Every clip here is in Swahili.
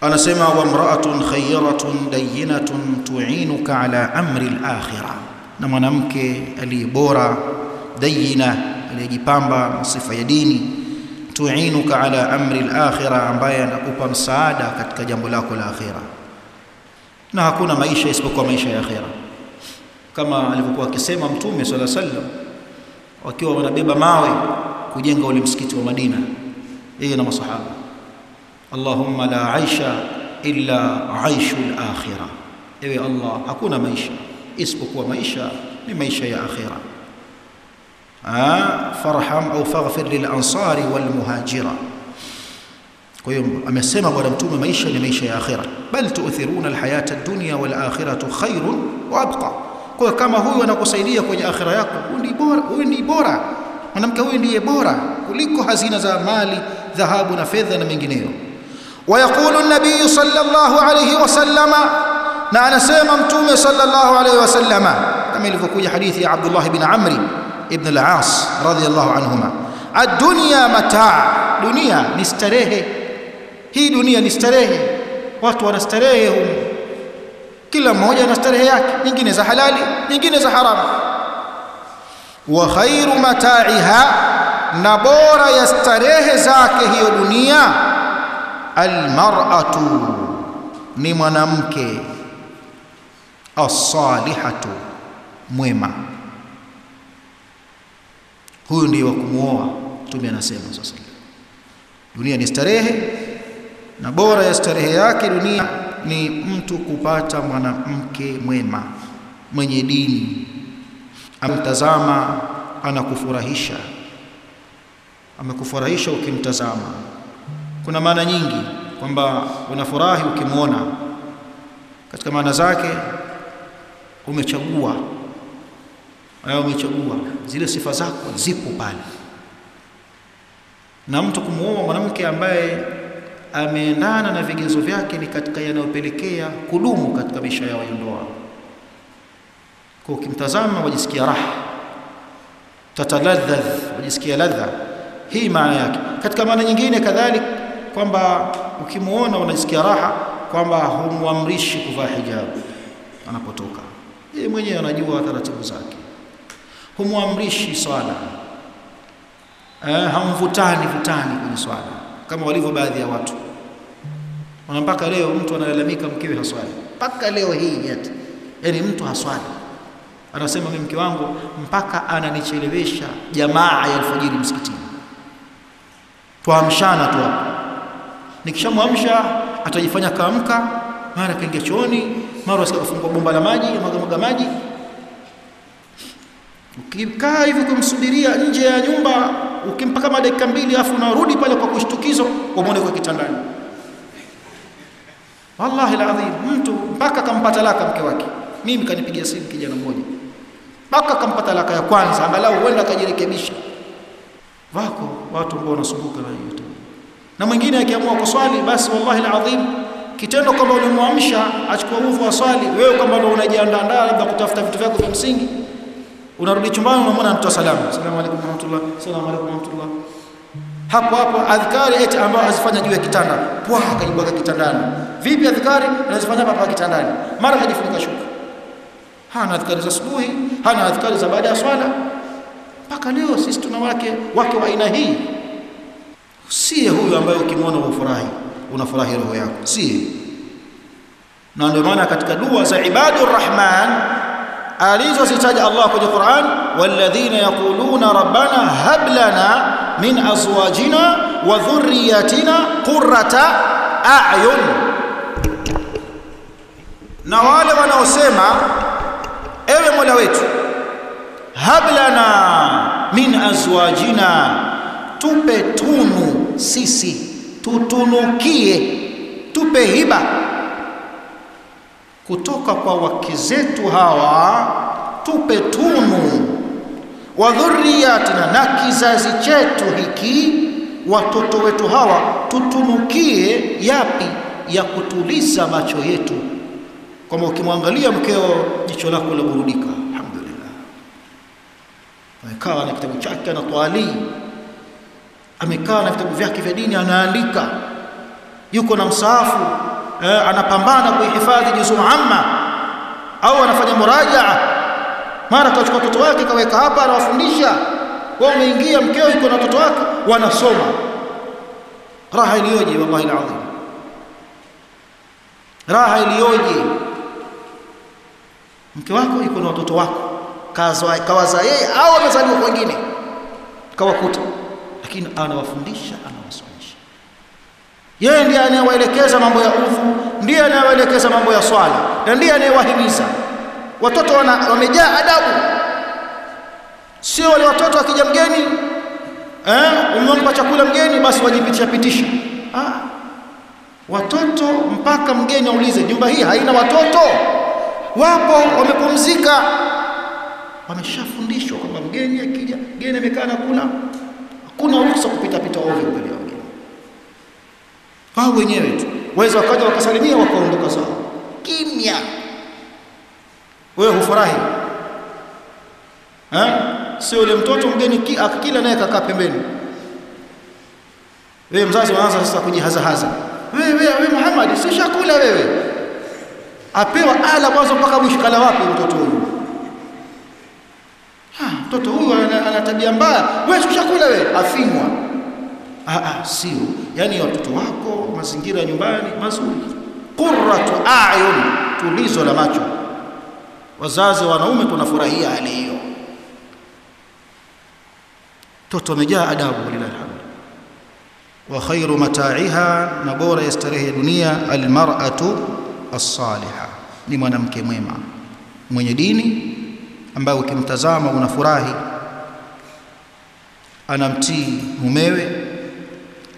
anasema wa mraatun khayratun dayyinatun tu'inuka ala amri al-akhirah. Na mwanamke aliyebora dayina aliyejipamba sifa ya dini tu'inuka ala amri al-akhirah ambaye anakupa msaada katika jambo lako la akhira na hakuna maisha isipokuwa maisha ya akhira kama alivyokuwa akisema mtume swalla sallam wakiwa wanabeba mawe kujenga ule msikiti wa Madina yeye na masahaba اللهم لا عيش إلا عيش الآخرة. إيه الله أكون ميشا. اسبك وميشا لميشا يا أخيرا. آه، فارحم أو فاغفر للأنصار والمهاجرة. كيوم أمسيما ولم تومي ميشا لميشا يا أخيرا. بل تؤثرون الحياة الدنيا والآخرة خير وأبقى. kwa kama huyu anakusaidia kwenye akhira yako huyu ni bora mwanamke huyu ndiye bora kuliko hazina za mali dhahabu na fedha na mengineyo ويقول النبي صلى الله عليه وسلم نا أنا سيما صلى الله عليه وسلم. كما يلفكوية حديث عبد الله بن عمري ابن العاص رضي الله عنهما. الدنيا متاع. دنيا نستريه. هي دنيا نستريه. وقت ونستريه كل موجة نستريه ينجي نزا حلال. ينجي نزا حرام. وخير متاعها. نبور يستريه زاك هي دنيا. Almar'atu ni mwanamke. As-salihatu mwema. Huyu ndiye wa kumuoa mtume anasema sasa. Dunia ni starehe na bora ya starehe yake dunia ni mtu kupata mwanamke mwema mwenye dini. Amtazama anakufurahisha. Amekufurahisha ukimtazama kuna maana nyingi kwamba unafurahi ukimwona. Katika maana zake umechagua. Ayo umechagua. Zile sifa zako zipo pale. Na mtu kumuoa mwanamke ambaye ameendana na vigezo vyake ni katika yanayopelekea kudumu katika maisha yao ya ndoa. Kwa ukimtazama wajisikia raha. Tataladhadh wajisikia ladha. Hii maana yake. Katika maana nyingine kadhalik kwamba ukimuona unajisikia raha kwamba humwamrishi kuvaa hijabu anapotoka. Yeye mwenyewe anajua taratibu zake. Humwamrishi swala. Eh, hamvutani vutani kwenye swala kama walivyo baadhi ya watu. Na mpaka leo mtu analalamika mkewe haswali. Mpaka leo hii yet. Yani mtu haswali. Anasema mimi mke wangu mpaka ananichelewesha jamaa ya alfajiri msikitini. Tuamshana tu hapo nikishamwamsha atajifanya kaamka mara kaingia chooni mara asikafungua bomba la maji maga maji. Ukikaa hivi kumsubiria nje ya nyumba ukimpa kama dakika mbili afu unarudi pale kwa kushtukizo umwone kwa kitandani. Wallahi alazim mtu mpaka kampa talaka mke wake. Mimi kanipigia simu kijana mmoja. Mpaka kampa talaka ya kwanza angalau huenda akajirekebisha. Wako watu ambao wanasumbuka na hiyo na mwingine akiamua kuswali basi wallahi alazim kitendo kwamba ulimwamsha achukua udhu wa swali wewe kwamba ndio unajiandaa labda kutafuta vitu vyako vya msingi unarudi chumbani unamwona anatoa salamu. Asalamu alaykum warahmatullah asalamu alaykum warahmatullah hapo hapo adhkari eti ambayo azifanya juu ya kitanda pwa akajibwaga kitandani. Vipi adhkari anazifanya hapa kitandani. Mara kajifunika shuka. Hana adhkari za asubuhi hana adhkari za baada ya swala. Mpaka leo sisi tuna wake wake wa aina hii siye huyu ambaye ukimwona ufurahi unafurahi roho yako. Siye. Na ndio maana katika dua za ibadur rahman alizozitaja Allah kwenye Qur'an walladhina yaquluna rabbana hab lana min azwajina wa dhurriyyatina qurrata a'yun. Na wale wanaosema ewe Mola wetu hab lana min azwajina tupe tunu sisi tutunukie tupe hiba. Kutoka kwa wake zetu hawa tupe tunu. Wa dhurriyatina na kizazi chetu hiki watoto wetu hawa tutunukie yapi ya kutuliza macho yetu. Kwamba ukimwangalia mkeo jicho lako la burudika alhamdulillah amekaa na kitabu chake anatwali amekaa na vitabu vyake vya dini anaandika. Yuko na msaafu eh, anapambana kuihifadhi juzuu amma au anafanya murajaa mara kachukua watoto wake kaweka hapa anawafundisha. Wao umeingia mkeo yuko na watoto wake wanasoma. Raha iliyoje wallahi alazim. Raha iliyoje. Mke wako yuko na watoto wako kawaza yeye au amezaliwa wengine kawakuta lakini anawafundisha anawasomesha. Yeye ndiye anayewaelekeza mambo ya udhu ndiye anayewaelekeza mambo ya swala na ndiye anayewahimiza. Watoto wamejaa adabu. Sio wale watoto akija mgeni eh umempa chakula mgeni basi wajipitisha pitisha. Ah watoto mpaka mgeni aulize nyumba hii haina watoto? Wapo wamepumzika. Wameshafundishwa kwamba mgeni akija mgeni amekaa na kula hakuna ruhusa kupita pita ovyo mbele ya wengine. Wao wenyewe tu. Waweza wakaja wakasalimia wakaondoka zao kimya. Wewe hufurahi? Ha? sio yule mtoto mgeni akila naye kakaa pembeni? Wewe mzazi unaanza sasa kujihazahaza. Wewe wewe we Muhammad si shakula wewe? Apewa ala mwanzo mpaka mwisho kala wapi mtoto huyu mtoto huyu ana tabia mbaya. Wewe si wewe. Afinywa. Ah ah sio. Yani watoto wako mazingira nyumbani mazuri. Qurratu a'yun. Tulizo la macho. Wazazi wanaume tunafurahia hali hiyo. Mtoto amejaa adabu lillahi alhamd wa khairu mata'iha na bora ya starehe ya dunia almar'atu as-saliha. Ni mwanamke mwema. Mwenye dini ambaye ukimtazama unafurahi. Anamtii mumewe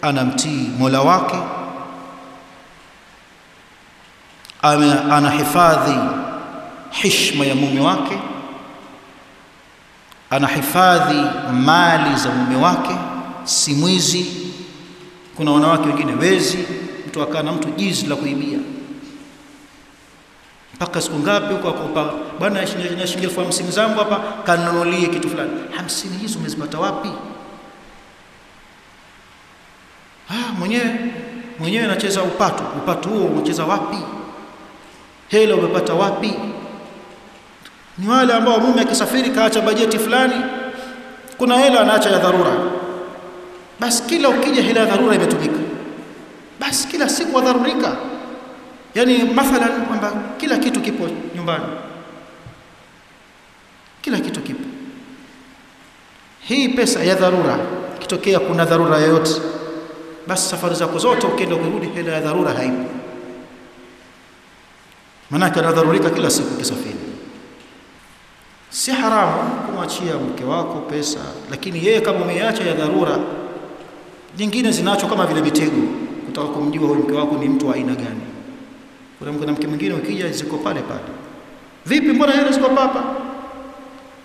anamtii Mola wake. Anahifadhi heshima ya mume wake. Anahifadhi mali za mume wake si mwizi. Kuna wanawake wengine wezi mtu akaa na mtu jizi la kuibia mpaka siku ngapi huko akupa bwana shilingi elfu hamsini zangu hapa kanunulie kitu fulani. Hamsini hizo umezipata wapi? Ah mwenyewe mwenyewe anacheza upato upato huo unacheza wapi? Hela umepata wapi? Ni wale ambao mume akisafiri kaacha bajeti fulani kuna hela anaacha ya dharura. Basi kila ukija hela ya dharura imetumika. Basi kila siku wadharurika yani mathalan kwamba kila kitu kipo nyumbani. Kila kitu kipo. Hii pesa ya dharura kitokea kuna dharura yoyote basi safari zako zote ukienda kurudi hela ya dharura haipo. Maanake anadharurika kila siku kisafiri. Si haramu kumwachia mke wako pesa lakini yeye kama umeacha ya dharura nyingine zinacho kama vile mitego kutaka kumjua huyu mke wako ni mtu wa aina gani kuna mwanamke mwingine ukija ziko pale pale. Vipi mbona hela ziko papa?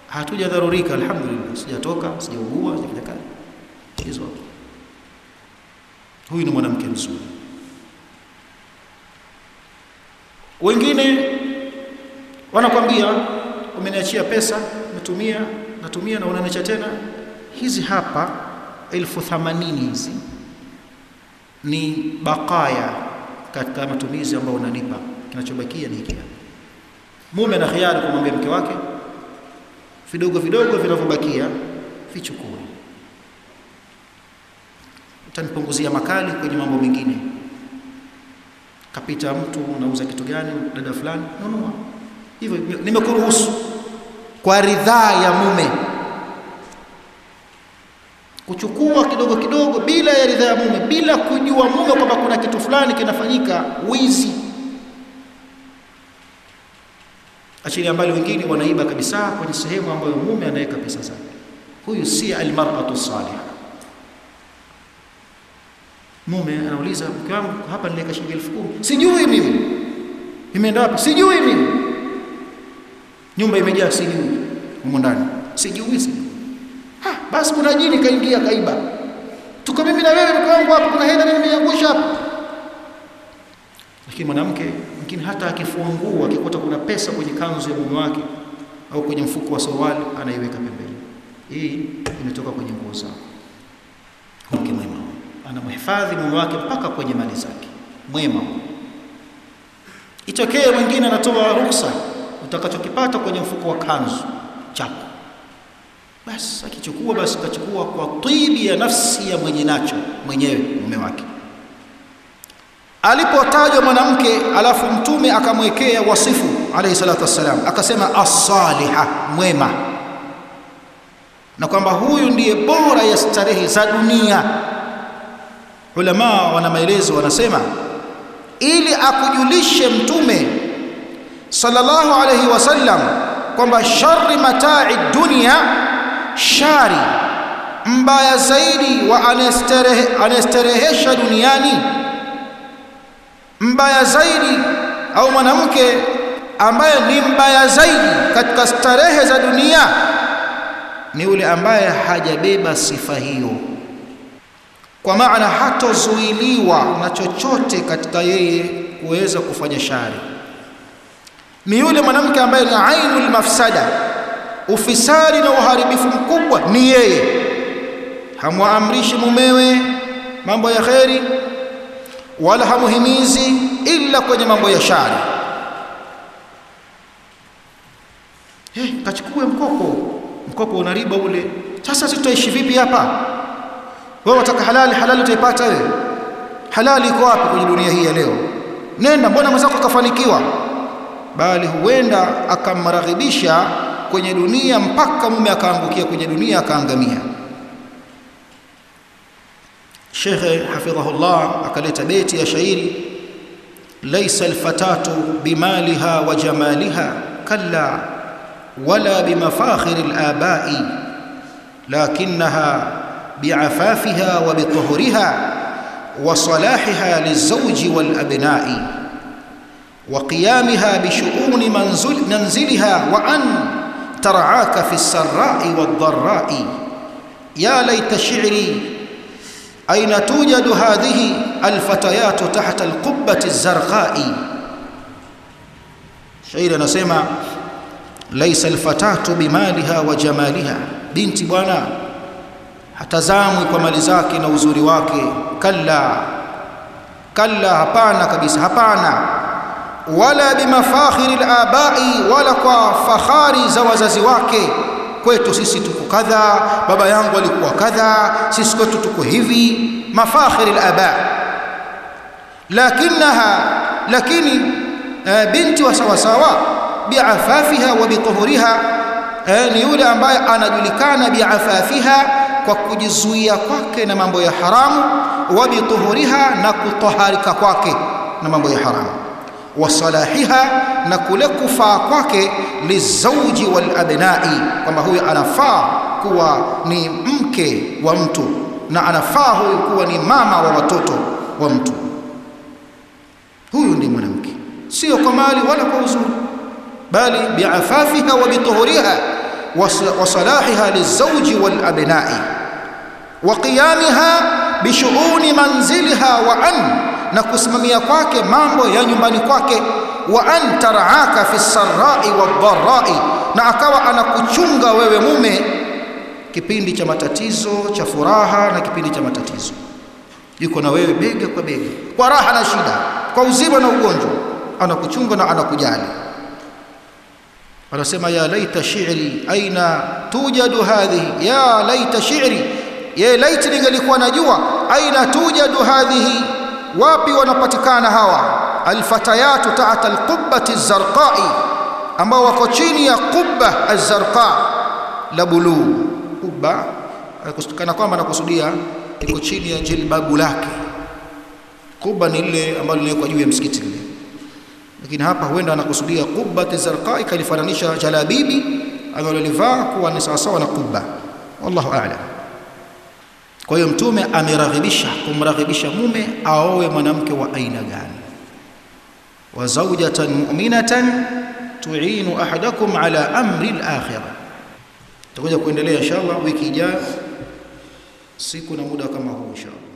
Hatuja dharurika alhamdulillah. Sijatoka sijaugua sijafanya kazi. Hizo. Huyu ni mwanamke mzuri. Wengine wanakwambia umeniachia pesa natumia natumia na unaniacha tena. Hizi hapa elfu hizi ni bakaya katika matumizi ambayo unanipa. Kinachobakia ni hiki mume na khiari kumwambia mke wake vidogo vidogo vinavyobakia vichukue. Utanipunguzia makali kwenye mambo mengine. Kapita mtu unauza kitu gani dada fulani? Nunua. Hivyo nimekuruhusu. Kwa ridhaa ya mume kuchukua kidogo kidogo bila ya ridhaa ya mume bila kujua mume kwamba kuna kitu fulani kinafanyika wizi. Achilia mbali wengine wanaiba kabisa kwenye sehemu ambayo mume anaweka pesa zake. Huyu si almar'atu salihah mume anauliza mke wangu hapa niliweka shilingi elfu kumi. Sijui mimi. Imeenda wapi? Sijui mimi. Nyumba imejaa sijui. Humo ndani. Sijui sijui ha basi kuna jini kaingia kaiba. Tuko mimi na wewe mke wangu hapa kuna hela nimeangusha hapa? Lakini mwanamke mwingine hata akifua nguo akikuta kuna pesa kwenye kanzu ya mume wake au kwenye mfuko wa suruali anaiweka pembeni. Hii imetoka kwenye nguo zao mke mwema. Anamhifadhi mume wake mpaka kwenye mali zake. Mwema. Itokee mwingine anatoa ruksa utakachokipata kwenye mfuko wa kanzu chako basi akichukua basi kachukua kwa tibi ya nafsi ya mwenye nacho mwenyewe mume wake. Alipotajwa mwanamke alafu mtume akamwekea wasifu alayhi salatu wassalam akasema as-saliha mwema. Na kwamba huyu ndiye bora ya starehe za dunia. Ulama wana maelezo wanasema ili akujulishe mtume sallallahu alayhi wasallam kwamba shari matai dunia shari mbaya zaidi wa anasterehesha duniani mbaya zaidi au mwanamke ambaye ni mbaya zaidi katika starehe za dunia ni yule ambaye hajabeba sifa hiyo. Kwa maana hatozuiliwa na chochote katika yeye kuweza kufanya shari. Ni yule mwanamke ambaye ni ainul mafsada ufisadi na uharibifu mkubwa ni yeye. Hamwaamrishi mumewe mambo ya kheri wala hamuhimizi ila kwenye mambo ya shari. Hey, kachukue mkopo mkopo una riba ule. Sasa tutaishi vipi hapa? Wewe wataka halali halali utaipata wewe. Halali iko wapi kwenye dunia hii ya leo? Nenda mbona mwenzako kafanikiwa? Bali huenda akamraghibisha kwenye dunia mpaka mume akaangukia kwenye dunia akaangamia Sheikh hafidhahullah akaleta beti ya shairi laysa alfatatu bimaliha wa jamaliha kalla wala bimafakhir alabai lakinnaha biafafiha wa bituhuriha salahiha lizawji walabnai وقيامها بشؤون منزل منزلها وأن ترعاك في السراء والضراء. يا ليت شعري أين توجد هذه الفتيات تحت القبة الزرقاء؟ شعير نسمع ليس الفتاة بمالها وجمالها. بنتي بوانا hatazamwi kwa mali zake na uzuri wake kalla kalla hapana wala bimafakhiri alabai wala kwa fahari za wazazi wake. Kwetu sisi tuko kadha baba yangu alikuwa kadha sisi kwetu tuko hivi. Mafakhiri alaba. Lakinaha lakini uh, binti wa sawa sawa biafafiha wa bituhuriha uh, ni yule ambaye anajulikana biafafiha kwa kujizuia kwake na mambo ya haramu wa bituhuriha na kutoharika kwake na mambo ya haramu wasalahiha na kule kufaa kwake lizauji walabnai kwamba huyu anafaa kuwa ni mke wa mtu na anafaa huyu kuwa ni mama wa watoto wa mtu. Huyu ndi mwanamke sio kwa mali wala kwa uzuri bali biafafiha wa bituhuriha walabnai wa qiyamiha bishuuni manziliha wa an na kusimamia kwake mambo ya nyumbani kwake. Wa antaraaka fi sarai wadharai na akawa anakuchunga wewe mume. Kipindi cha matatizo cha furaha na kipindi cha matatizo. Yuko na wewe bega kwa bega kwa raha na shida kwa uzima na ugonjwa. Anakuchunga na anakujali. Anasema ya laita shi'ri aina tujadu hadhihi? Ya laita shi'ri ya laita ningelikuwa najua aina tujadu hadhihi wapi wanapatikana hawa? Alfatayatu ta'ata alqubbati alzarqai ambao wako chini ya qubba azarqa la buluu. Qubba kana kwamba anakusudia iko chini ya jilbabu lake. Qubba ni ile ambalo linawekwa juu ya msikiti lile. Lakini hapa huenda anakusudia qubbati zarqai kalifananisha jalabibi analolivaa kuwa ni sawasawa na qubba. Wallahu a'lam kwa hiyo mtume ameraghibisha kumraghibisha mume aowe mwanamke wa aina gani? Wa zawjatan mu'minatan tu'inu ahadakum ala amri al-akhirah. Tutakuja kuendelea inshallah wiki ijayo siku na muda kama huu inshallah